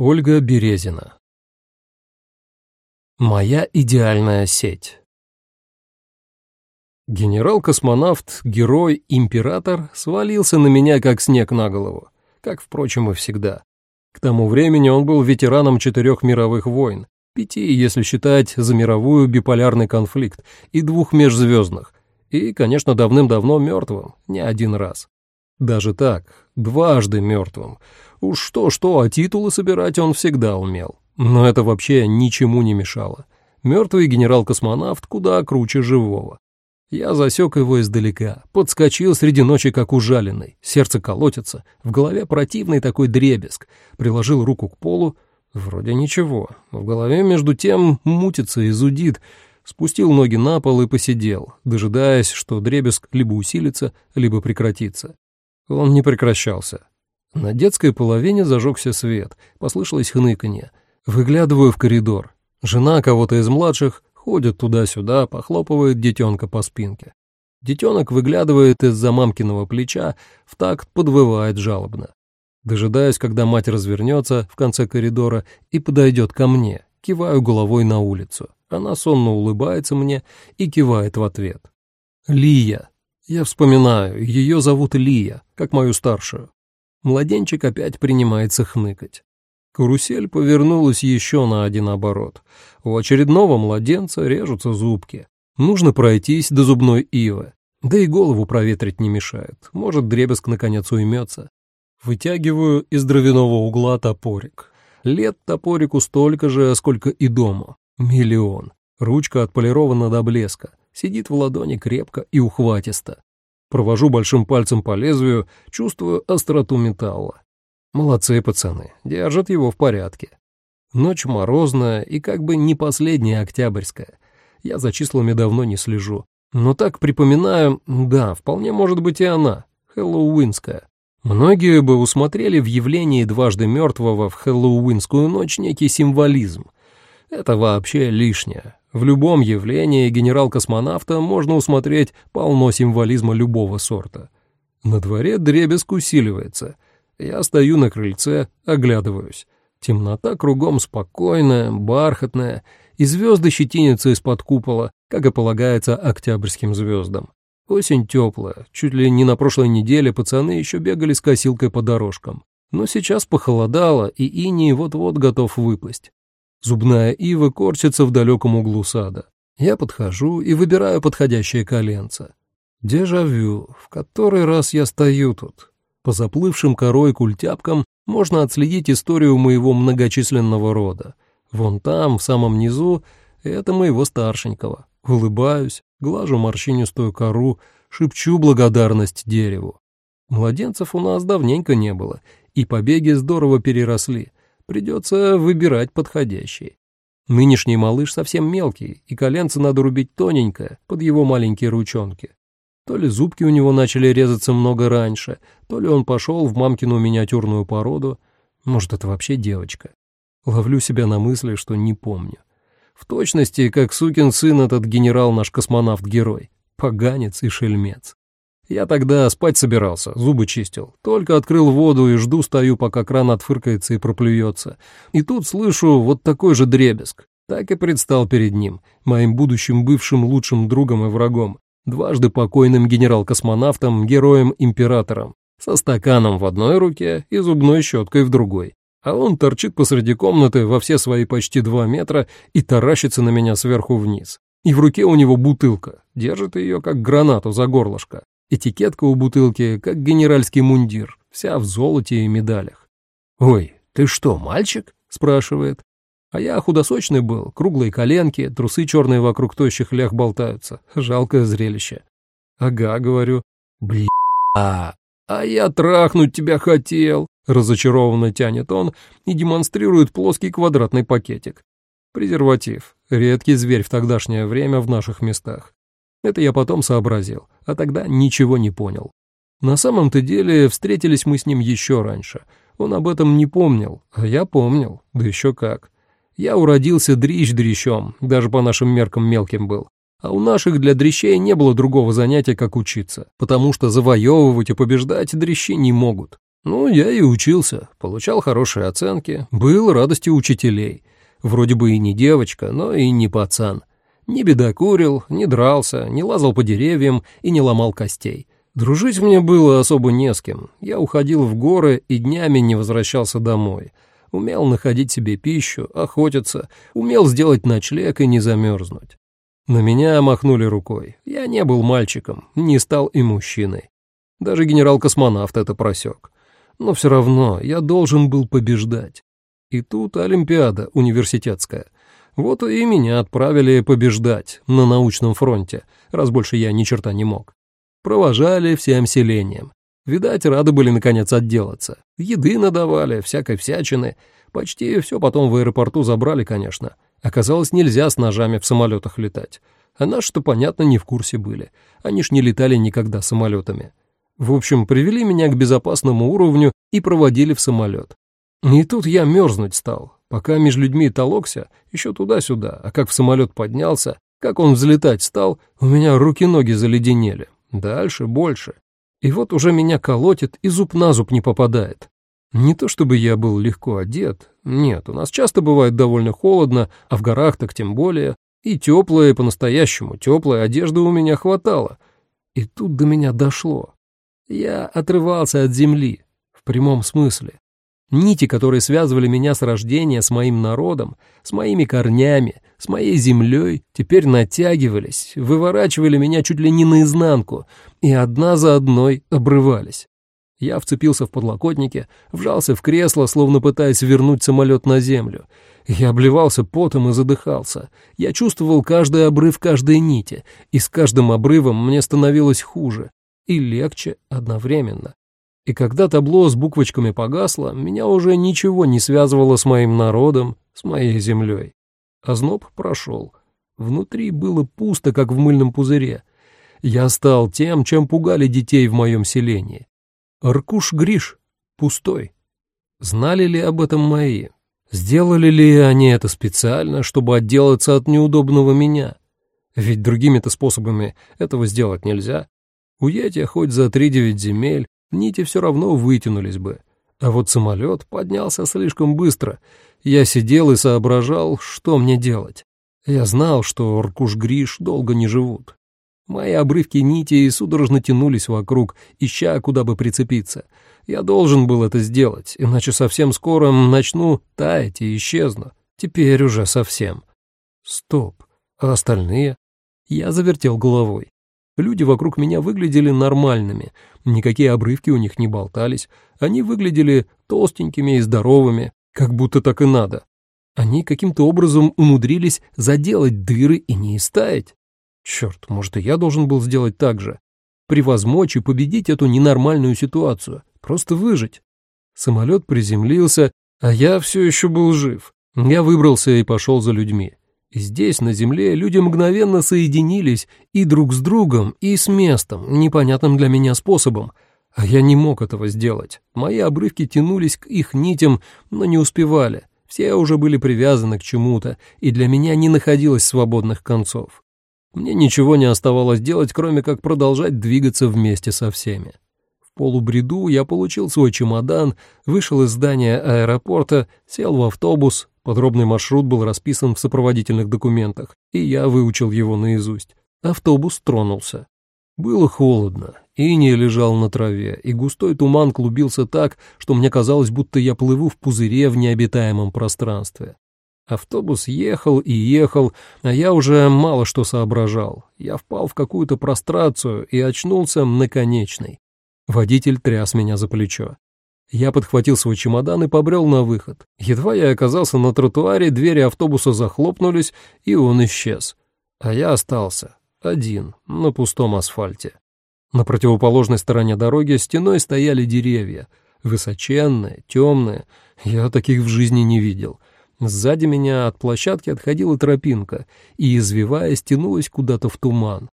Ольга Березина. Моя идеальная сеть. Генерал-космонавт, герой, император свалился на меня как снег на голову, как, впрочем, и всегда. К тому времени он был ветераном четырех мировых войн, пяти, если считать за мировую биполярный конфликт, и двух межзвездных, и, конечно, давным-давно мертвым, не один раз. Даже так, дважды мертвым. Уж что-что, а титулы собирать он всегда умел. Но это вообще ничему не мешало. Мертвый генерал-космонавт куда круче живого. Я засек его издалека, подскочил среди ночи как ужаленный, сердце колотится, в голове противный такой дребезг, приложил руку к полу, вроде ничего, в голове между тем мутится и зудит, спустил ноги на пол и посидел, дожидаясь, что дребезг либо усилится, либо прекратится. Он не прекращался. На детской половине зажегся свет, послышалось хныканье. Выглядываю в коридор. Жена кого-то из младших ходит туда-сюда, похлопывает детенка по спинке. Детенок выглядывает из-за мамкиного плеча, в такт подвывает жалобно. Дожидаюсь, когда мать развернется в конце коридора и подойдет ко мне, киваю головой на улицу. Она сонно улыбается мне и кивает в ответ. «Лия», я вспоминаю, ее зовут Лия, как мою старшую. Младенчик опять принимается хныкать. Карусель повернулась еще на один оборот. У очередного младенца режутся зубки. Нужно пройтись до зубной ивы. Да и голову проветрить не мешает. Может, дребезг наконец уймется. Вытягиваю из дровяного угла топорик. Лет топорику столько же, сколько и дому. Миллион. Ручка отполирована до блеска сидит в ладони крепко и ухватисто. Провожу большим пальцем по лезвию, чувствую остроту металла. Молодцы пацаны, держат его в порядке. Ночь морозная и как бы не последняя октябрьская. Я за числами давно не слежу. Но так припоминаю, да, вполне может быть и она, хэллоуинская. Многие бы усмотрели в явлении дважды мертвого в хэллоуинскую ночь некий символизм. Это вообще лишнее. В любом явлении генерал-космонавта можно усмотреть полно символизма любого сорта. На дворе дребезг усиливается. Я стою на крыльце, оглядываюсь. Темнота кругом спокойная, бархатная, и звезды щетинятся из-под купола, как и полагается октябрьским звездам. Осень теплая, чуть ли не на прошлой неделе пацаны еще бегали с косилкой по дорожкам. Но сейчас похолодало, и иней вот-вот готов выпасть. Зубная ива корчится в далеком углу сада. Я подхожу и выбираю подходящее коленце. Дежавю, в который раз я стою тут. По заплывшим корой культяпкам можно отследить историю моего многочисленного рода. Вон там, в самом низу, это моего старшенького. Улыбаюсь, глажу морщинистую кору, шепчу благодарность дереву. Младенцев у нас давненько не было, и побеги здорово переросли. Придется выбирать подходящий. Нынешний малыш совсем мелкий, и коленце надо рубить тоненько, под его маленькие ручонки. То ли зубки у него начали резаться много раньше, то ли он пошел в мамкину миниатюрную породу. Может, это вообще девочка. Ловлю себя на мысли, что не помню. В точности, как сукин сын этот генерал наш космонавт-герой. Поганец и шельмец. Я тогда спать собирался, зубы чистил. Только открыл воду и жду, стою, пока кран отфыркается и проплюется. И тут слышу вот такой же дребезг. Так и предстал перед ним, моим будущим бывшим лучшим другом и врагом, дважды покойным генерал-космонавтом, героем-императором, со стаканом в одной руке и зубной щеткой в другой. А он торчит посреди комнаты во все свои почти два метра и таращится на меня сверху вниз. И в руке у него бутылка, держит ее как гранату за горлышко. Этикетка у бутылки, как генеральский мундир, вся в золоте и медалях. «Ой, ты что, мальчик?» — спрашивает. А я худосочный был, круглые коленки, трусы черные вокруг тощих лях болтаются. Жалкое зрелище. «Ага», — говорю. «Бля, а я трахнуть тебя хотел!» Разочарованно тянет он и демонстрирует плоский квадратный пакетик. Презерватив. Редкий зверь в тогдашнее время в наших местах. Это я потом сообразил, а тогда ничего не понял. На самом-то деле встретились мы с ним еще раньше. Он об этом не помнил, а я помнил, да еще как. Я уродился дрищ дрищом, даже по нашим меркам мелким был. А у наших для дрищей не было другого занятия, как учиться, потому что завоевывать и побеждать дрищи не могут. Ну, я и учился, получал хорошие оценки, был радостью учителей. Вроде бы и не девочка, но и не пацан. Не бедокурил, не дрался, не лазал по деревьям и не ломал костей. Дружить мне было особо не с кем. Я уходил в горы и днями не возвращался домой. Умел находить себе пищу, охотиться, умел сделать ночлег и не замерзнуть. На меня махнули рукой. Я не был мальчиком, не стал и мужчиной. Даже генерал-космонавт это просек. Но все равно я должен был побеждать. И тут Олимпиада университетская. Вот и меня отправили побеждать на научном фронте, раз больше я ни черта не мог. Провожали всем селением. Видать, рады были наконец отделаться. Еды надавали, всякой всячины. Почти все потом в аэропорту забрали, конечно. Оказалось, нельзя с ножами в самолетах летать. А наши-то, понятно, не в курсе были. Они ж не летали никогда самолетами. В общем, привели меня к безопасному уровню и проводили в самолет. И тут я мерзнуть стал. Пока между людьми толокся, еще туда-сюда, а как в самолет поднялся, как он взлетать стал, у меня руки-ноги заледенели. Дальше больше. И вот уже меня колотит и зуб на зуб не попадает. Не то чтобы я был легко одет, нет, у нас часто бывает довольно холодно, а в горах так тем более, и теплая, по-настоящему теплая одежда у меня хватало. И тут до меня дошло. Я отрывался от земли, в прямом смысле. Нити, которые связывали меня с рождения, с моим народом, с моими корнями, с моей землей, теперь натягивались, выворачивали меня чуть ли не наизнанку, и одна за одной обрывались. Я вцепился в подлокотники, вжался в кресло, словно пытаясь вернуть самолет на землю. Я обливался потом и задыхался. Я чувствовал каждый обрыв каждой нити, и с каждым обрывом мне становилось хуже и легче одновременно. И когда табло с буквочками погасло, меня уже ничего не связывало с моим народом, с моей землей. Озноб прошел. Внутри было пусто, как в мыльном пузыре. Я стал тем, чем пугали детей в моем селении. Аркуш Гриш, пустой. Знали ли об этом мои? Сделали ли они это специально, чтобы отделаться от неудобного меня? Ведь другими-то способами этого сделать нельзя. Уедь я хоть за три-девять земель, нити все равно вытянулись бы. А вот самолет поднялся слишком быстро. Я сидел и соображал, что мне делать. Я знал, что Ркуш-Гриш долго не живут. Мои обрывки нити судорожно тянулись вокруг, ища, куда бы прицепиться. Я должен был это сделать, иначе совсем скоро начну таять и исчезну. Теперь уже совсем. Стоп. А остальные? Я завертел головой. Люди вокруг меня выглядели нормальными, никакие обрывки у них не болтались, они выглядели толстенькими и здоровыми, как будто так и надо. Они каким-то образом умудрились заделать дыры и не истаять. Черт, может, и я должен был сделать так же. Превозмочь и победить эту ненормальную ситуацию, просто выжить. Самолет приземлился, а я все еще был жив. Я выбрался и пошел за людьми. Здесь, на Земле, люди мгновенно соединились и друг с другом, и с местом, непонятным для меня способом. А я не мог этого сделать. Мои обрывки тянулись к их нитям, но не успевали. Все уже были привязаны к чему-то, и для меня не находилось свободных концов. Мне ничего не оставалось делать, кроме как продолжать двигаться вместе со всеми. В полубреду я получил свой чемодан, вышел из здания аэропорта, сел в автобус, Подробный маршрут был расписан в сопроводительных документах, и я выучил его наизусть. Автобус тронулся. Было холодно, иней лежал на траве, и густой туман клубился так, что мне казалось, будто я плыву в пузыре в необитаемом пространстве. Автобус ехал и ехал, а я уже мало что соображал. Я впал в какую-то прострацию и очнулся наконечной. Водитель тряс меня за плечо. Я подхватил свой чемодан и побрел на выход. Едва я оказался на тротуаре, двери автобуса захлопнулись, и он исчез. А я остался, один, на пустом асфальте. На противоположной стороне дороги стеной стояли деревья. Высоченные, темные. Я таких в жизни не видел. Сзади меня от площадки отходила тропинка и, извиваясь, тянулась куда-то в туман.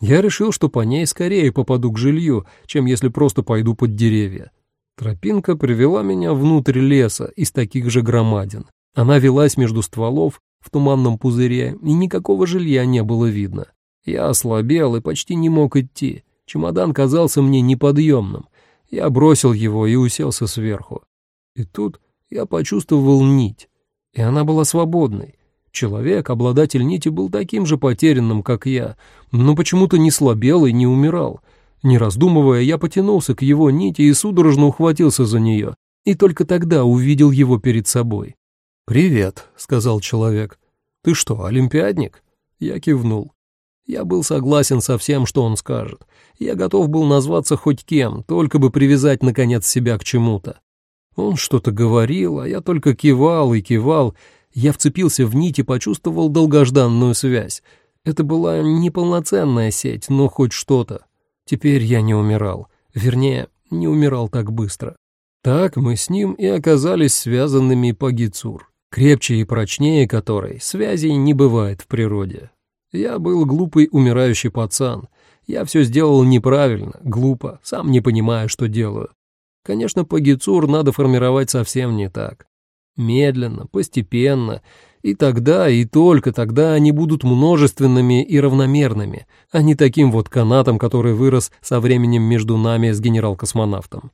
Я решил, что по ней скорее попаду к жилью, чем если просто пойду под деревья. Тропинка привела меня внутрь леса из таких же громадин. Она велась между стволов в туманном пузыре, и никакого жилья не было видно. Я ослабел и почти не мог идти. Чемодан казался мне неподъемным. Я бросил его и уселся сверху. И тут я почувствовал нить, и она была свободной. Человек, обладатель нити, был таким же потерянным, как я, но почему-то не слабел и не умирал. Не раздумывая, я потянулся к его нити и судорожно ухватился за нее, и только тогда увидел его перед собой. «Привет», — сказал человек. «Ты что, олимпиадник?» Я кивнул. Я был согласен со всем, что он скажет. Я готов был назваться хоть кем, только бы привязать, наконец, себя к чему-то. Он что-то говорил, а я только кивал и кивал. Я вцепился в нить и почувствовал долгожданную связь. Это была неполноценная сеть, но хоть что-то. Теперь я не умирал. Вернее, не умирал так быстро. Так мы с ним и оказались связанными по Гицур, крепче и прочнее которой связей не бывает в природе. Я был глупый умирающий пацан. Я все сделал неправильно, глупо, сам не понимая, что делаю. Конечно, по Гицур надо формировать совсем не так. Медленно, постепенно, и тогда, и только тогда они будут множественными и равномерными, а не таким вот канатом, который вырос со временем между нами с генерал-космонавтом.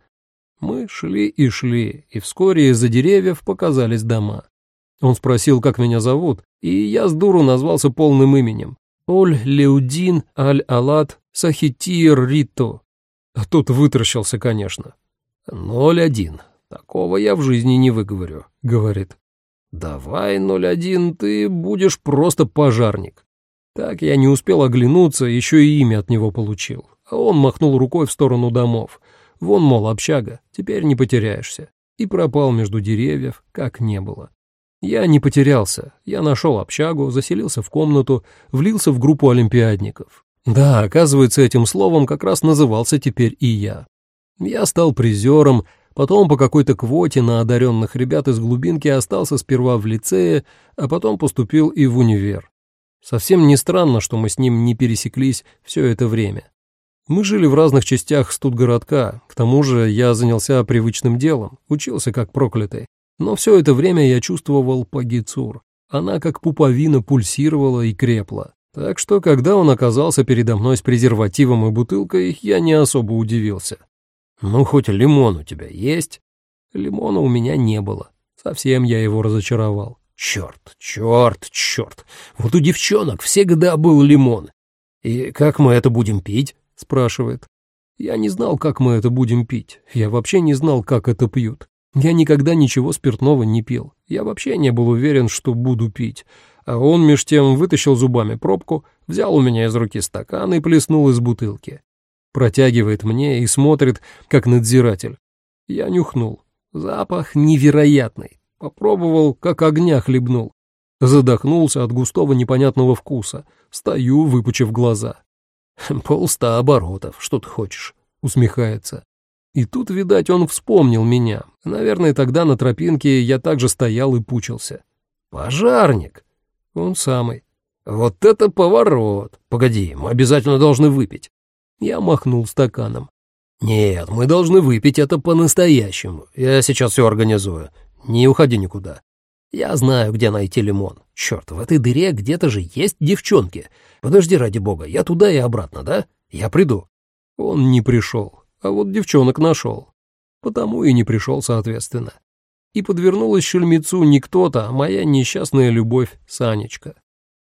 Мы шли и шли, и вскоре из-за деревьев показались дома. Он спросил, как меня зовут, и я с дуру назвался полным именем. Оль Леудин Аль-Алат Сахитир Рито. А тут вытаращился, конечно. «Ноль один. Такого я в жизни не выговорю», — говорит. «Давай, ноль один, ты будешь просто пожарник». Так я не успел оглянуться, еще и имя от него получил. А он махнул рукой в сторону домов. Вон, мол, общага, теперь не потеряешься. И пропал между деревьев, как не было. Я не потерялся. Я нашел общагу, заселился в комнату, влился в группу олимпиадников. Да, оказывается, этим словом как раз назывался теперь и я. Я стал призером, потом по какой-то квоте на одаренных ребят из глубинки остался сперва в лицее, а потом поступил и в универ. Совсем не странно, что мы с ним не пересеклись все это время. Мы жили в разных частях студгородка, к тому же я занялся привычным делом, учился как проклятый. Но все это время я чувствовал пагицур. Она как пуповина пульсировала и крепла. Так что, когда он оказался передо мной с презервативом и бутылкой, я не особо удивился. «Ну, хоть лимон у тебя есть?» Лимона у меня не было. Совсем я его разочаровал. Черт, черт, черт. Вот у девчонок всегда был лимон. И как мы это будем пить? Спрашивает. Я не знал, как мы это будем пить. Я вообще не знал, как это пьют. Я никогда ничего спиртного не пил. Я вообще не был уверен, что буду пить. А он меж тем вытащил зубами пробку, взял у меня из руки стакан и плеснул из бутылки. Протягивает мне и смотрит, как надзиратель. Я нюхнул. Запах невероятный. Попробовал, как огня хлебнул. Задохнулся от густого непонятного вкуса. Стою, выпучив глаза. «Полста оборотов, что ты хочешь?» — усмехается. И тут, видать, он вспомнил меня. Наверное, тогда на тропинке я также стоял и пучился. «Пожарник!» Он самый. «Вот это поворот! Погоди, мы обязательно должны выпить. Я махнул стаканом. «Нет, мы должны выпить это по-настоящему. Я сейчас все организую. Не уходи никуда. Я знаю, где найти лимон. Черт, в этой дыре где-то же есть девчонки. Подожди, ради бога, я туда и обратно, да? Я приду». Он не пришел, а вот девчонок нашел. Потому и не пришел, соответственно. И подвернулась шельмецу не кто-то, а моя несчастная любовь Санечка.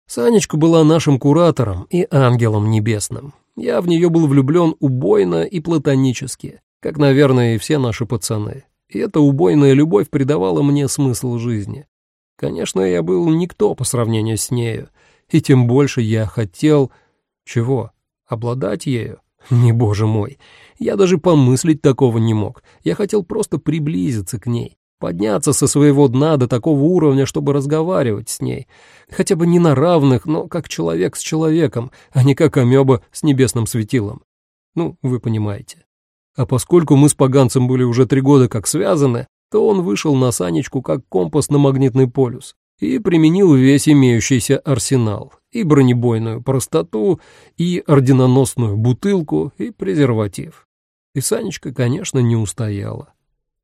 Санечка была нашим куратором и ангелом небесным. Я в нее был влюблен убойно и платонически, как, наверное, и все наши пацаны. И эта убойная любовь придавала мне смысл жизни. Конечно, я был никто по сравнению с нею, и тем больше я хотел... Чего? Обладать ею? Не, боже мой, я даже помыслить такого не мог. Я хотел просто приблизиться к ней, подняться со своего дна до такого уровня, чтобы разговаривать с ней. Хотя бы не на равных, но как человек с человеком, а не как амеба с небесным светилом. Ну, вы понимаете. А поскольку мы с поганцем были уже три года как связаны, то он вышел на Санечку как компас на магнитный полюс и применил весь имеющийся арсенал, и бронебойную простоту, и орденоносную бутылку, и презерватив. И Санечка, конечно, не устояла.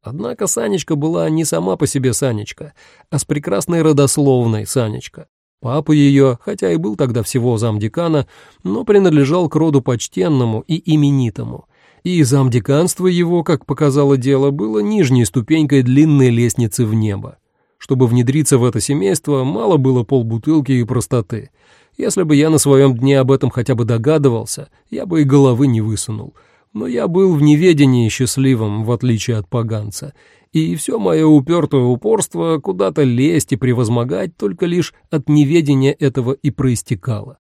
Однако Санечка была не сама по себе Санечка, а с прекрасной родословной Санечка. Папа ее, хотя и был тогда всего замдекана, но принадлежал к роду почтенному и именитому, и замдеканство его, как показало дело, было нижней ступенькой длинной лестницы в небо. Чтобы внедриться в это семейство, мало было полбутылки и простоты. Если бы я на своем дне об этом хотя бы догадывался, я бы и головы не высунул. Но я был в неведении счастливым, в отличие от поганца, и все мое упертое упорство куда-то лезть и превозмогать только лишь от неведения этого и проистекало.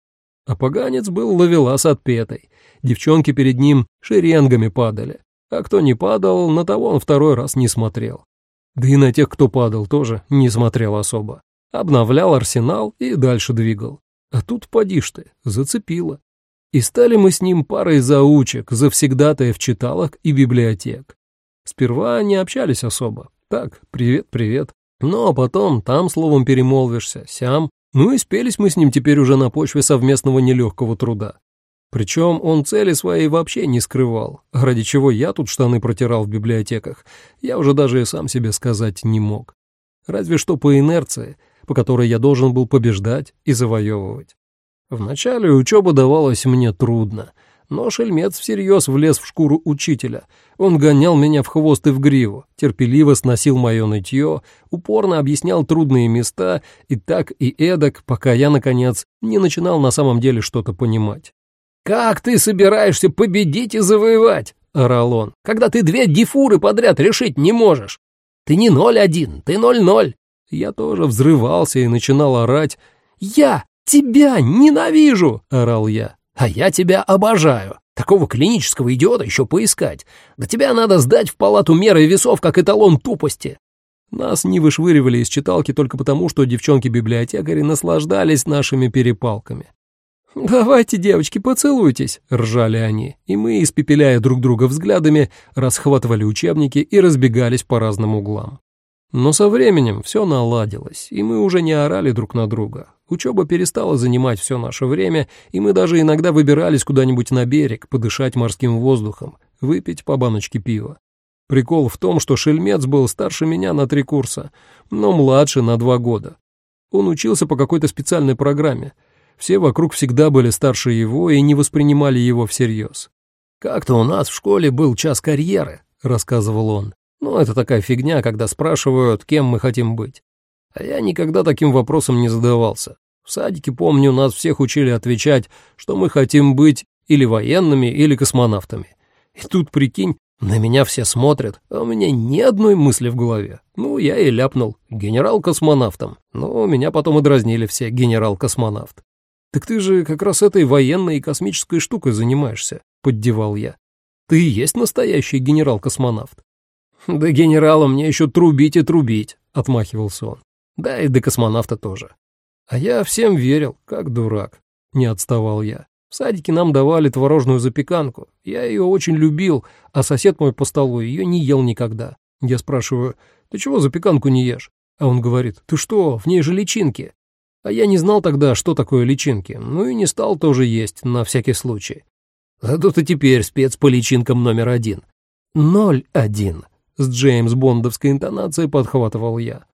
А поганец был ловелас отпетой. Девчонки перед ним шеренгами падали, а кто не падал, на того он второй раз не смотрел. Да и на тех, кто падал, тоже не смотрел особо. Обновлял арсенал и дальше двигал. А тут, поди ж ты, зацепило. И стали мы с ним парой заучек, завсегдатаев читалок и библиотек. Сперва не общались особо. Так, привет-привет. Ну, а потом там словом перемолвишься, сям. Ну и спелись мы с ним теперь уже на почве совместного нелегкого труда. Причем он цели своей вообще не скрывал, ради чего я тут штаны протирал в библиотеках, я уже даже и сам себе сказать не мог. Разве что по инерции, по которой я должен был побеждать и завоевывать. Вначале учеба давалась мне трудно, но шельмец всерьез влез в шкуру учителя. Он гонял меня в хвост и в гриву, терпеливо сносил мое нытье, упорно объяснял трудные места и так и эдак, пока я, наконец, не начинал на самом деле что-то понимать. «Как ты собираешься победить и завоевать?» — орал он. «Когда ты две дифуры подряд решить не можешь. Ты не ноль один, ты ноль-ноль». Я тоже взрывался и начинал орать. «Я тебя ненавижу!» — орал я. «А я тебя обожаю. Такого клинического идиота еще поискать. Да тебя надо сдать в палату меры весов как эталон тупости». Нас не вышвыривали из читалки только потому, что девчонки-библиотекари наслаждались нашими перепалками. «Давайте, девочки, поцелуйтесь», — ржали они, и мы, испепеляя друг друга взглядами, расхватывали учебники и разбегались по разным углам. Но со временем все наладилось, и мы уже не орали друг на друга. Учеба перестала занимать все наше время, и мы даже иногда выбирались куда-нибудь на берег, подышать морским воздухом, выпить по баночке пива. Прикол в том, что Шельмец был старше меня на три курса, но младше на два года. Он учился по какой-то специальной программе — все вокруг всегда были старше его и не воспринимали его всерьез. «Как-то у нас в школе был час карьеры», — рассказывал он. «Ну, это такая фигня, когда спрашивают, кем мы хотим быть. А я никогда таким вопросом не задавался. В садике, помню, нас всех учили отвечать, что мы хотим быть или военными, или космонавтами. И тут, прикинь, на меня все смотрят, а у меня ни одной мысли в голове. Ну, я и ляпнул. Генерал-космонавтом. Ну, меня потом и дразнили все генерал-космонавт. «Так ты же как раз этой военной и космической штукой занимаешься», — поддевал я. «Ты и есть настоящий генерал-космонавт». «Да генерала мне еще трубить и трубить», — отмахивался он. «Да и до космонавта тоже». А я всем верил, как дурак. Не отставал я. В садике нам давали творожную запеканку. Я ее очень любил, а сосед мой по столу ее не ел никогда. Я спрашиваю, ты чего запеканку не ешь? А он говорит, ты что, в ней же личинки. А я не знал тогда, что такое личинки, ну и не стал тоже есть, на всякий случай. Зато ты теперь спец по личинкам номер один. Ноль один. С Джеймс Бондовской интонацией подхватывал я.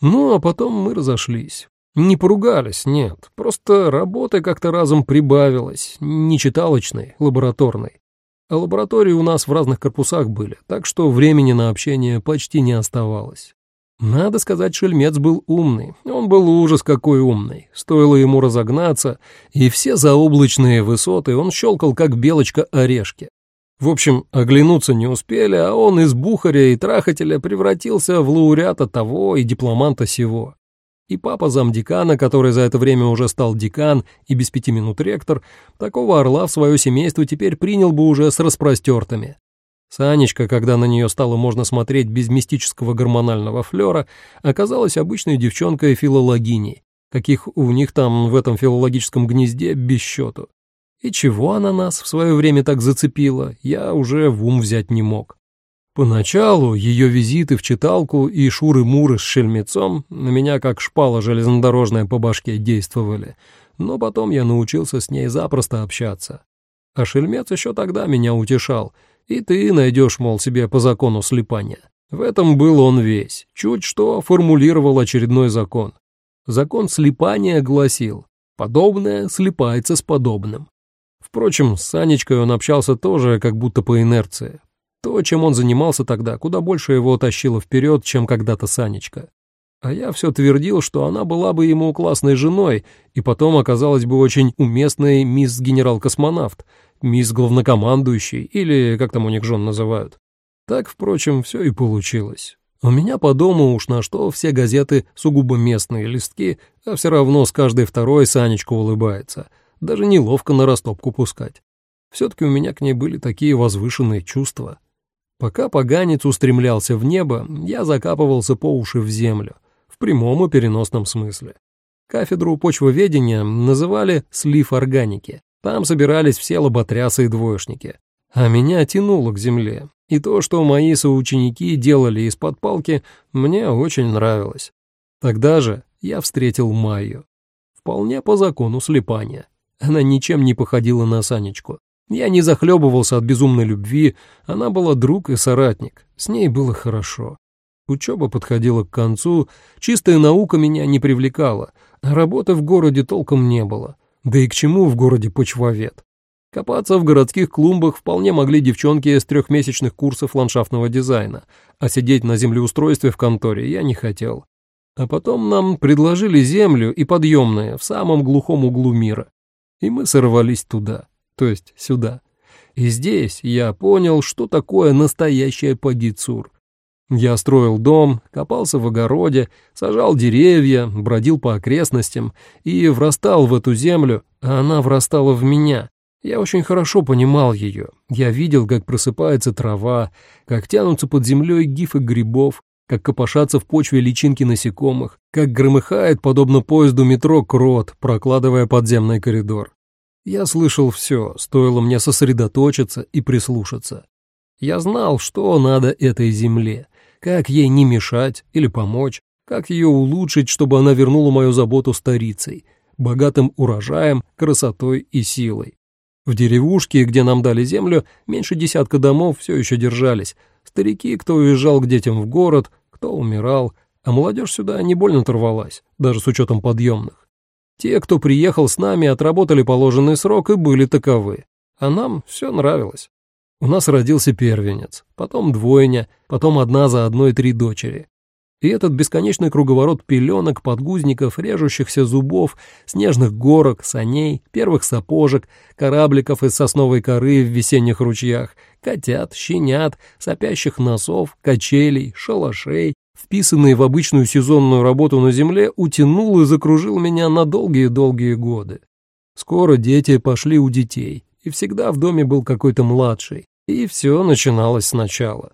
Ну, а потом мы разошлись. Не поругались, нет, просто работы как-то разом прибавилось, не читалочной, лабораторной. А лаборатории у нас в разных корпусах были, так что времени на общение почти не оставалось. Надо сказать, шельмец был умный. Он был ужас какой умный. Стоило ему разогнаться, и все заоблачные высоты он щелкал, как белочка орешки. В общем, оглянуться не успели, а он из бухаря и трахателя превратился в лауреата того и дипломанта сего. И папа замдекана, который за это время уже стал декан и без пяти минут ректор, такого орла в свое семейство теперь принял бы уже с распростертыми. Санечка, когда на нее стало можно смотреть без мистического гормонального флера, оказалась обычной девчонкой-филологиней, каких у них там в этом филологическом гнезде без счету. И чего она нас в свое время так зацепила, я уже в ум взять не мог. Поначалу ее визиты в читалку и шуры-муры с шельмецом на меня как шпала железнодорожная по башке действовали, но потом я научился с ней запросто общаться. А шельмец еще тогда меня утешал — и ты найдешь, мол, себе по закону слепания. В этом был он весь. Чуть что формулировал очередной закон. Закон слепания гласил «подобное слепается с подобным». Впрочем, с Санечкой он общался тоже как будто по инерции. То, чем он занимался тогда, куда больше его тащило вперед, чем когда-то Санечка. А я все твердил, что она была бы ему классной женой, и потом оказалась бы очень уместной мисс-генерал-космонавт, мисс-главнокомандующий, или как там у них жен называют. Так, впрочем, все и получилось. У меня по дому уж на что все газеты сугубо местные листки, а все равно с каждой второй Санечка улыбается. Даже неловко на растопку пускать. Все-таки у меня к ней были такие возвышенные чувства. Пока поганец устремлялся в небо, я закапывался по уши в землю — прямом и переносном смысле. Кафедру почвоведения называли «слив органики». Там собирались все лоботрясы и двоечники. А меня тянуло к земле. И то, что мои соученики делали из-под палки, мне очень нравилось. Тогда же я встретил Майю. Вполне по закону слепания. Она ничем не походила на Санечку. Я не захлебывался от безумной любви, она была друг и соратник, с ней было хорошо. Учеба подходила к концу, чистая наука меня не привлекала, работы в городе толком не было. Да и к чему в городе почвовед? Копаться в городских клумбах вполне могли девчонки с трехмесячных курсов ландшафтного дизайна, а сидеть на землеустройстве в конторе я не хотел. А потом нам предложили землю и подъемные в самом глухом углу мира. И мы сорвались туда, то есть сюда. И здесь я понял, что такое настоящая падицур. Я строил дом, копался в огороде, сажал деревья, бродил по окрестностям и врастал в эту землю, а она врастала в меня. Я очень хорошо понимал ее. Я видел, как просыпается трава, как тянутся под землей гифы грибов, как копошатся в почве личинки насекомых, как громыхает, подобно поезду метро, крот, прокладывая подземный коридор. Я слышал все, стоило мне сосредоточиться и прислушаться. Я знал, что надо этой земле, как ей не мешать или помочь, как ее улучшить, чтобы она вернула мою заботу старицей, богатым урожаем, красотой и силой. В деревушке, где нам дали землю, меньше десятка домов все еще держались. Старики, кто уезжал к детям в город, кто умирал, а молодежь сюда не больно торвалась, даже с учетом подъемных. Те, кто приехал с нами, отработали положенный срок и были таковы. А нам все нравилось. У нас родился первенец, потом двойня, потом одна за одной три дочери. И этот бесконечный круговорот пеленок, подгузников, режущихся зубов, снежных горок, саней, первых сапожек, корабликов из сосновой коры в весенних ручьях, котят, щенят, сопящих носов, качелей, шалашей, вписанный в обычную сезонную работу на земле, утянул и закружил меня на долгие-долгие годы. Скоро дети пошли у детей, и всегда в доме был какой-то младший, и все начиналось сначала.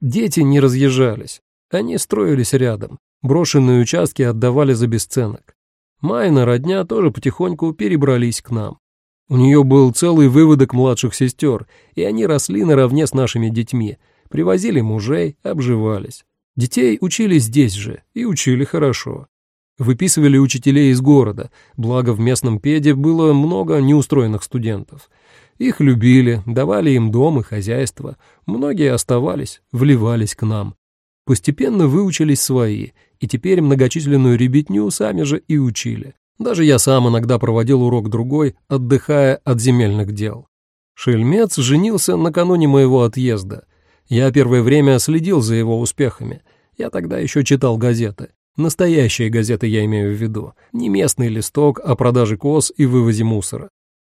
Дети не разъезжались, они строились рядом, брошенные участки отдавали за бесценок. Майна родня тоже потихоньку перебрались к нам. У нее был целый выводок младших сестер, и они росли наравне с нашими детьми, привозили мужей, обживались. Детей учили здесь же, и учили хорошо. Выписывали учителей из города, благо в местном педе было много неустроенных студентов — их любили, давали им дом и хозяйство. Многие оставались, вливались к нам. Постепенно выучились свои, и теперь многочисленную ребятню сами же и учили. Даже я сам иногда проводил урок другой, отдыхая от земельных дел. Шельмец женился накануне моего отъезда. Я первое время следил за его успехами. Я тогда еще читал газеты. Настоящие газеты я имею в виду. Не местный листок о продаже коз и вывозе мусора.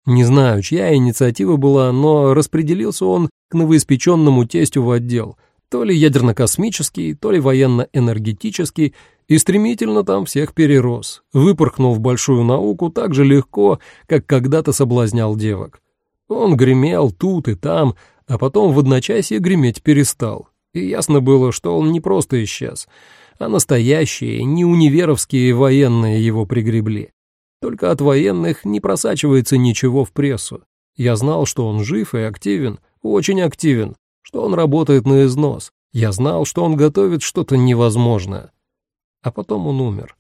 Не знаю, чья инициатива была, но распределился он к новоиспеченному тестю в отдел, то ли ядерно-космический, то ли военно-энергетический, и стремительно там всех перерос, выпорхнул в большую науку так же легко, как когда-то соблазнял девок. Он гремел тут и там, а потом в одночасье греметь перестал. И ясно было, что он не просто исчез, а настоящие, не универовские военные его пригребли. Только от военных не просачивается ничего в прессу. Я знал, что он жив и активен, очень активен, что он работает на износ. Я знал, что он готовит что-то невозможное. А потом он умер.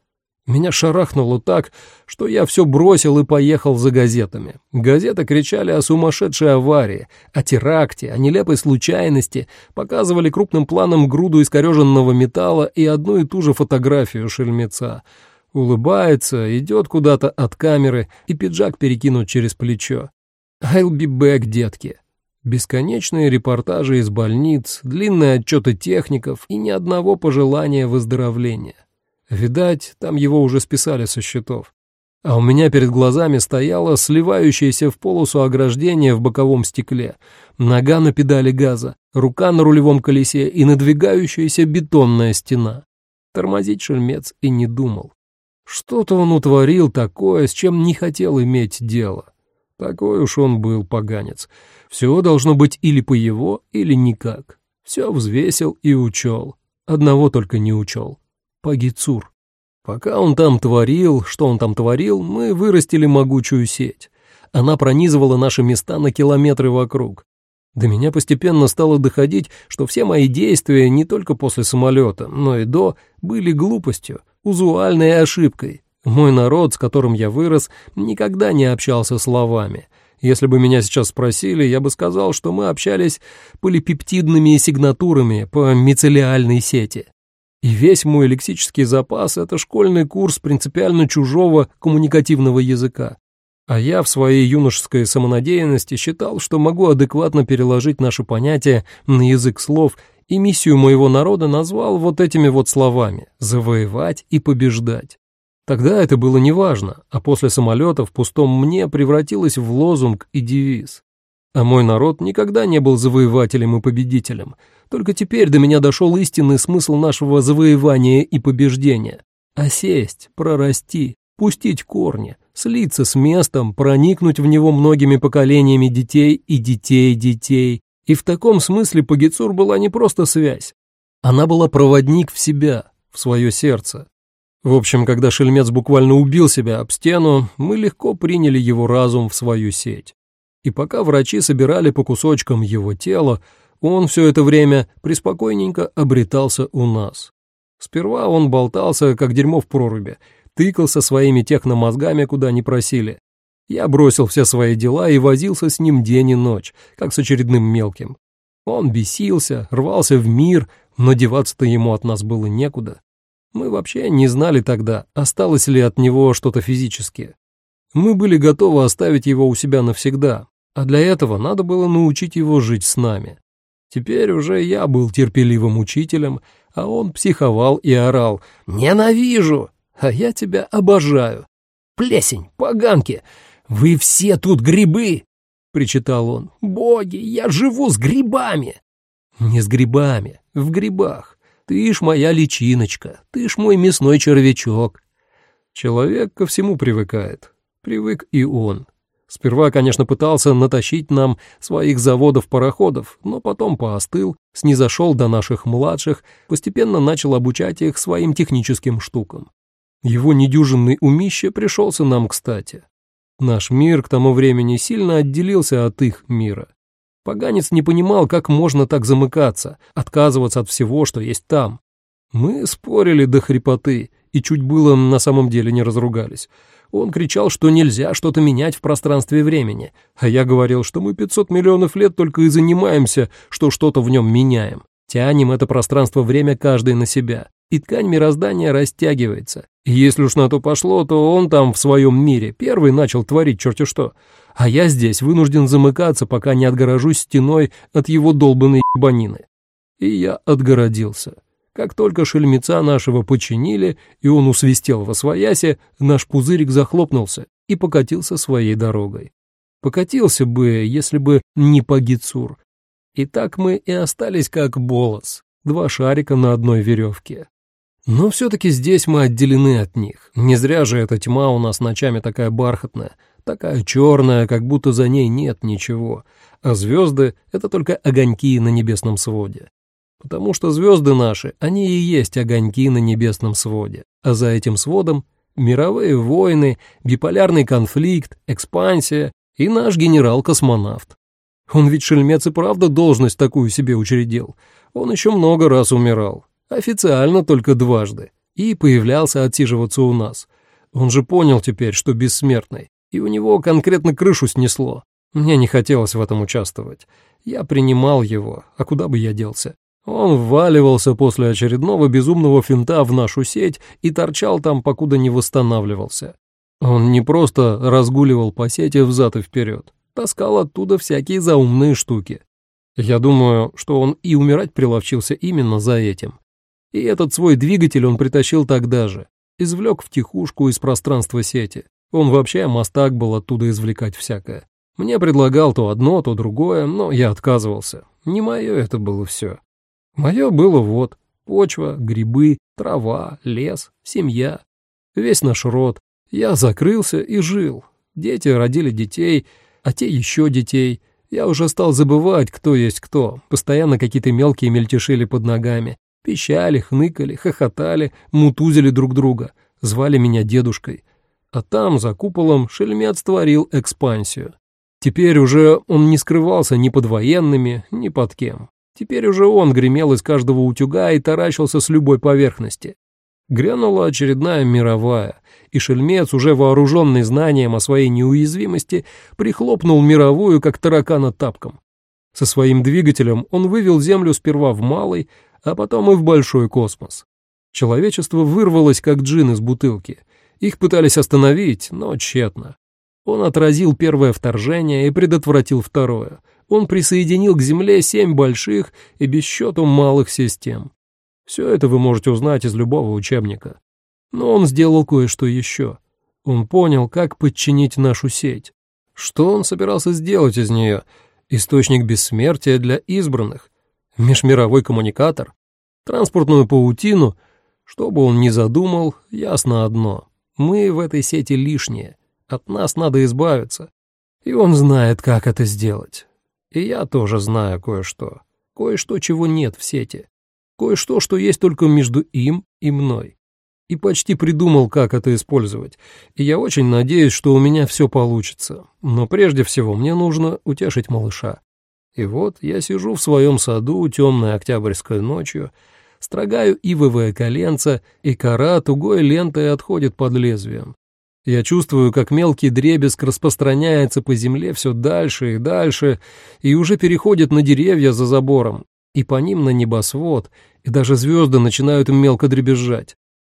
Меня шарахнуло так, что я все бросил и поехал за газетами. Газеты кричали о сумасшедшей аварии, о теракте, о нелепой случайности, показывали крупным планом груду искореженного металла и одну и ту же фотографию шельмеца — Улыбается, идет куда-то от камеры и пиджак перекинут через плечо. I'll be back, детки. Бесконечные репортажи из больниц, длинные отчеты техников и ни одного пожелания выздоровления. Видать, там его уже списали со счетов. А у меня перед глазами стояло сливающееся в полосу ограждение в боковом стекле, нога на педали газа, рука на рулевом колесе и надвигающаяся бетонная стена. Тормозить шельмец и не думал. Что-то он утворил такое, с чем не хотел иметь дело. Такой уж он был поганец. Все должно быть или по его, или никак. Все взвесил и учел. Одного только не учел. Пагицур. Пока он там творил, что он там творил, мы вырастили могучую сеть. Она пронизывала наши места на километры вокруг. До меня постепенно стало доходить, что все мои действия не только после самолета, но и до, были глупостью, узуальной ошибкой. Мой народ, с которым я вырос, никогда не общался словами. Если бы меня сейчас спросили, я бы сказал, что мы общались полипептидными сигнатурами по мицелиальной сети. И весь мой лексический запас — это школьный курс принципиально чужого коммуникативного языка. А я в своей юношеской самонадеянности считал, что могу адекватно переложить наши понятия на язык слов, и миссию моего народа назвал вот этими вот словами «завоевать и побеждать». Тогда это было неважно, а после самолета в пустом мне превратилось в лозунг и девиз. А мой народ никогда не был завоевателем и победителем. Только теперь до меня дошел истинный смысл нашего завоевания и побеждения. Осесть, прорасти, пустить корни, слиться с местом, проникнуть в него многими поколениями детей и детей детей. И в таком смысле Пагицур была не просто связь. Она была проводник в себя, в свое сердце. В общем, когда шельмец буквально убил себя об стену, мы легко приняли его разум в свою сеть. И пока врачи собирали по кусочкам его тело, он все это время преспокойненько обретался у нас. Сперва он болтался, как дерьмо в проруби, тыкался своими техномозгами, куда не просили. Я бросил все свои дела и возился с ним день и ночь, как с очередным мелким. Он бесился, рвался в мир, но деваться-то ему от нас было некуда. Мы вообще не знали тогда, осталось ли от него что-то физическое. Мы были готовы оставить его у себя навсегда, а для этого надо было научить его жить с нами. Теперь уже я был терпеливым учителем, а он психовал и орал «Ненавижу! А я тебя обожаю! Плесень, поганки! Вы все тут грибы!» — причитал он. «Боги, я живу с грибами!» «Не с грибами, в грибах. Ты ж моя личиночка, ты ж мой мясной червячок». Человек ко всему привыкает. Привык и он. Сперва, конечно, пытался натащить нам своих заводов-пароходов, но потом поостыл, снизошел до наших младших, постепенно начал обучать их своим техническим штукам. Его недюжинный умище пришелся нам кстати. Наш мир к тому времени сильно отделился от их мира. Поганец не понимал, как можно так замыкаться, отказываться от всего, что есть там. Мы спорили до хрипоты и чуть было на самом деле не разругались. Он кричал, что нельзя что-то менять в пространстве времени, а я говорил, что мы 500 миллионов лет только и занимаемся, что что-то в нем меняем. Тянем это пространство-время каждый на себя, и ткань мироздания растягивается. Если уж на то пошло, то он там в своем мире первый начал творить черти что, а я здесь вынужден замыкаться, пока не отгорожусь стеной от его долбанной ебанины. И я отгородился. Как только шельмеца нашего починили, и он усвистел во своясе, наш пузырик захлопнулся и покатился своей дорогой. Покатился бы, если бы не Пагицур. И так мы и остались как болос, два шарика на одной веревке. Но все-таки здесь мы отделены от них. Не зря же эта тьма у нас ночами такая бархатная, такая черная, как будто за ней нет ничего, а звезды — это только огоньки на небесном своде. Потому что звезды наши, они и есть огоньки на небесном своде, а за этим сводом мировые войны, биполярный конфликт, экспансия и наш генерал-космонавт. Он ведь шельмец и правда должность такую себе учредил. Он еще много раз умирал, официально только дважды, и появлялся отсиживаться у нас. Он же понял теперь, что бессмертный, и у него конкретно крышу снесло. Мне не хотелось в этом участвовать. Я принимал его, а куда бы я делся? Он вваливался после очередного безумного финта в нашу сеть и торчал там, покуда не восстанавливался. Он не просто разгуливал по сети взад и вперед. таскал оттуда всякие заумные штуки. Я думаю, что он и умирать приловчился именно за этим. И этот свой двигатель он притащил тогда же, извлек втихушку из пространства сети. Он вообще мастак был оттуда извлекать всякое. Мне предлагал то одно, то другое, но я отказывался. Не мое это было все. Мое было вот почва, грибы, трава, лес, семья. Весь наш род. Я закрылся и жил. Дети родили детей, а те еще детей. Я уже стал забывать, кто есть кто. Постоянно какие-то мелкие мельтешили под ногами. Пищали, хныкали, хохотали, мутузили друг друга. Звали меня дедушкой. А там, за куполом, шельмец творил экспансию. Теперь уже он не скрывался ни под военными, ни под кем. Теперь уже он гремел из каждого утюга и таращился с любой поверхности. Грянула очередная мировая, и шельмец, уже вооруженный знанием о своей неуязвимости, прихлопнул мировую, как таракана тапком. Со своим двигателем он вывел Землю сперва в малый, а потом и в большой космос. Человечество вырвалось, как джин из бутылки. Их пытались остановить, но тщетно. Он отразил первое вторжение и предотвратил второе. Он присоединил к Земле семь больших и без счету малых систем. Все это вы можете узнать из любого учебника. Но он сделал кое-что еще. Он понял, как подчинить нашу сеть. Что он собирался сделать из нее? Источник бессмертия для избранных? Межмировой коммуникатор? Транспортную паутину? Что бы он ни задумал, ясно одно. Мы в этой сети лишние. От нас надо избавиться. И он знает, как это сделать. И я тоже знаю кое-что. Кое-что, чего нет в сети. Кое-что, что есть только между им и мной. И почти придумал, как это использовать. И я очень надеюсь, что у меня все получится. Но прежде всего мне нужно утешить малыша. И вот я сижу в своем саду темной октябрьской ночью, строгаю ивовое коленце, и кора тугой лентой отходит под лезвием. Я чувствую, как мелкий дребезг распространяется по земле все дальше и дальше, и уже переходит на деревья за забором, и по ним на небосвод, и даже звезды начинают мелко дребезжать.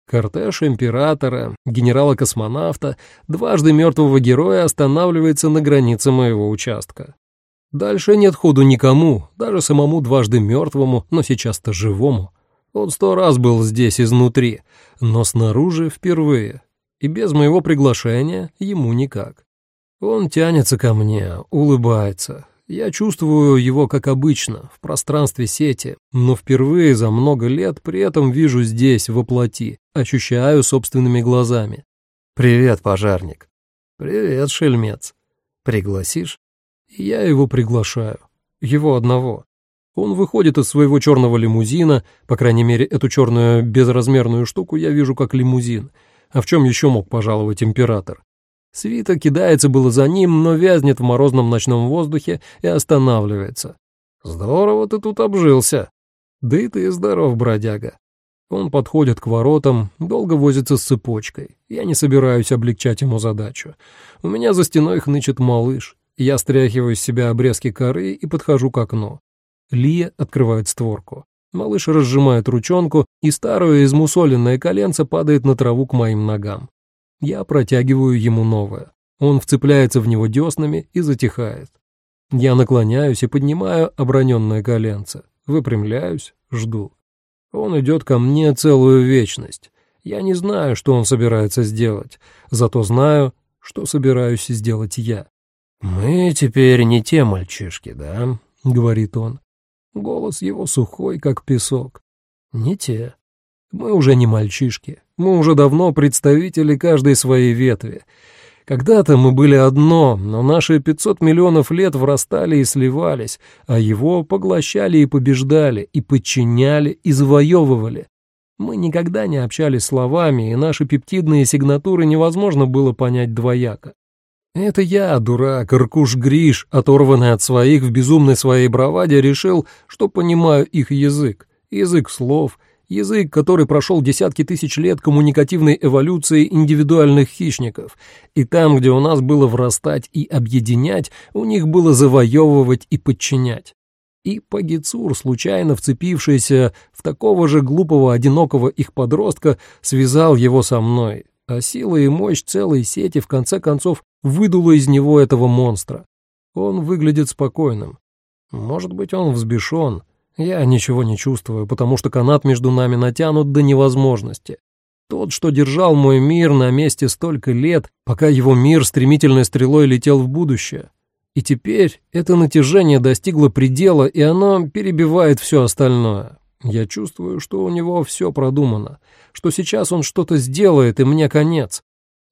Кортеж императора, генерала-космонавта, дважды мертвого героя останавливается на границе моего участка. Дальше нет ходу никому, даже самому дважды мертвому, но сейчас-то живому. Он сто раз был здесь изнутри, но снаружи впервые и без моего приглашения ему никак. Он тянется ко мне, улыбается. Я чувствую его, как обычно, в пространстве сети, но впервые за много лет при этом вижу здесь, во плоти, ощущаю собственными глазами. «Привет, пожарник». «Привет, шельмец». «Пригласишь?» Я его приглашаю. Его одного. Он выходит из своего черного лимузина, по крайней мере, эту черную безразмерную штуку я вижу как лимузин — а в чем еще мог пожаловать император? Свита кидается было за ним, но вязнет в морозном ночном воздухе и останавливается. «Здорово ты тут обжился». «Да и ты здоров, бродяга». Он подходит к воротам, долго возится с цепочкой. Я не собираюсь облегчать ему задачу. У меня за стеной хнычет малыш. Я стряхиваю с себя обрезки коры и подхожу к окну. Лия открывает створку. Малыш разжимает ручонку, и старое измусоленное коленце падает на траву к моим ногам. Я протягиваю ему новое. Он вцепляется в него деснами и затихает. Я наклоняюсь и поднимаю оброненное коленце. Выпрямляюсь, жду. Он идет ко мне целую вечность. Я не знаю, что он собирается сделать, зато знаю, что собираюсь сделать я. «Мы теперь не те мальчишки, да?» — говорит он. Голос его сухой, как песок. Не те. Мы уже не мальчишки. Мы уже давно представители каждой своей ветви. Когда-то мы были одно, но наши 500 миллионов лет врастали и сливались, а его поглощали и побеждали, и подчиняли, и завоевывали. Мы никогда не общались словами, и наши пептидные сигнатуры невозможно было понять двояко. Это я, дурак, Аркуш Гриш, оторванный от своих в безумной своей браваде, решил, что понимаю их язык, язык слов, язык, который прошел десятки тысяч лет коммуникативной эволюции индивидуальных хищников, и там, где у нас было врастать и объединять, у них было завоевывать и подчинять. И Пагицур, случайно вцепившийся в такого же глупого, одинокого их подростка, связал его со мной, а сила и мощь целой сети в конце концов выдула из него этого монстра. Он выглядит спокойным. Может быть, он взбешен. Я ничего не чувствую, потому что канат между нами натянут до невозможности. Тот, что держал мой мир на месте столько лет, пока его мир стремительной стрелой летел в будущее. И теперь это натяжение достигло предела, и оно перебивает все остальное. Я чувствую, что у него все продумано, что сейчас он что-то сделает, и мне конец.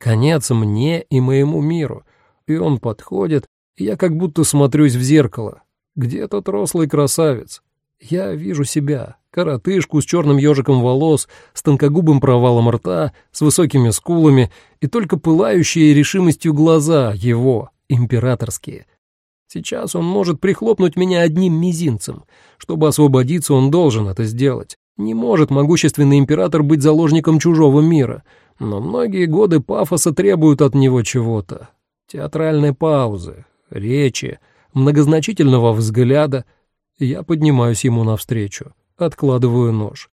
Конец мне и моему миру. И он подходит, и я как будто смотрюсь в зеркало. Где тот рослый красавец? Я вижу себя, коротышку с черным ежиком волос, с тонкогубым провалом рта, с высокими скулами и только пылающие решимостью глаза его, императорские. Сейчас он может прихлопнуть меня одним мизинцем. Чтобы освободиться, он должен это сделать. Не может могущественный император быть заложником чужого мира, но многие годы пафоса требуют от него чего-то. Театральной паузы, речи, многозначительного взгляда. Я поднимаюсь ему навстречу, откладываю нож.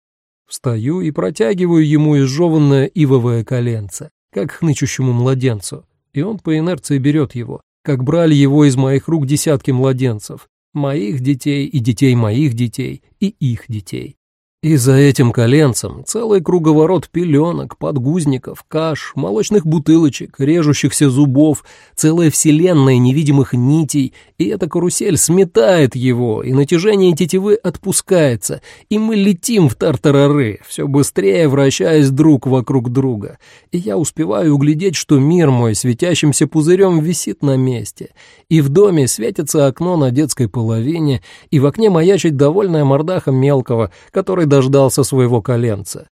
Встаю и протягиваю ему изжеванное ивовое коленце, как хнычущему младенцу, и он по инерции берет его, как брали его из моих рук десятки младенцев, моих детей и детей моих детей и их детей. И за этим коленцем целый круговорот пеленок, подгузников, каш, молочных бутылочек, режущихся зубов, целая вселенная невидимых нитей, и эта карусель сметает его, и натяжение тетивы отпускается, и мы летим в тартарары, все быстрее вращаясь друг вокруг друга. И я успеваю углядеть, что мир мой светящимся пузырем висит на месте, и в доме светится окно на детской половине, и в окне маячит довольная мордаха мелкого, который дождался своего коленца.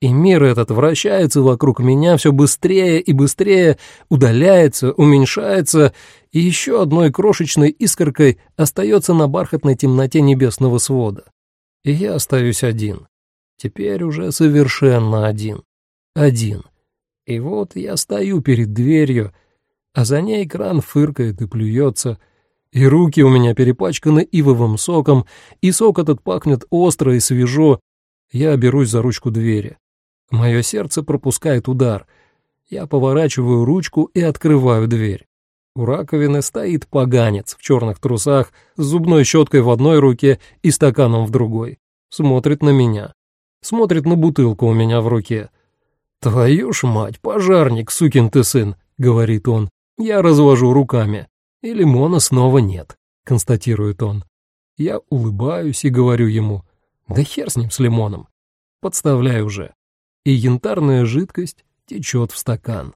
И мир этот вращается вокруг меня все быстрее и быстрее, удаляется, уменьшается, и еще одной крошечной искоркой остается на бархатной темноте небесного свода. И я остаюсь один. Теперь уже совершенно один. Один. И вот я стою перед дверью, а за ней кран фыркает и плюется, и руки у меня перепачканы ивовым соком, и сок этот пахнет остро и свежо. Я берусь за ручку двери. Мое сердце пропускает удар. Я поворачиваю ручку и открываю дверь. У раковины стоит поганец в черных трусах с зубной щеткой в одной руке и стаканом в другой. Смотрит на меня. Смотрит на бутылку у меня в руке. «Твою ж мать, пожарник, сукин ты сын!» — говорит он. Я развожу руками. И лимона снова нет, констатирует он. Я улыбаюсь и говорю ему, да хер с ним, с лимоном. Подставляю уже. И янтарная жидкость течет в стакан.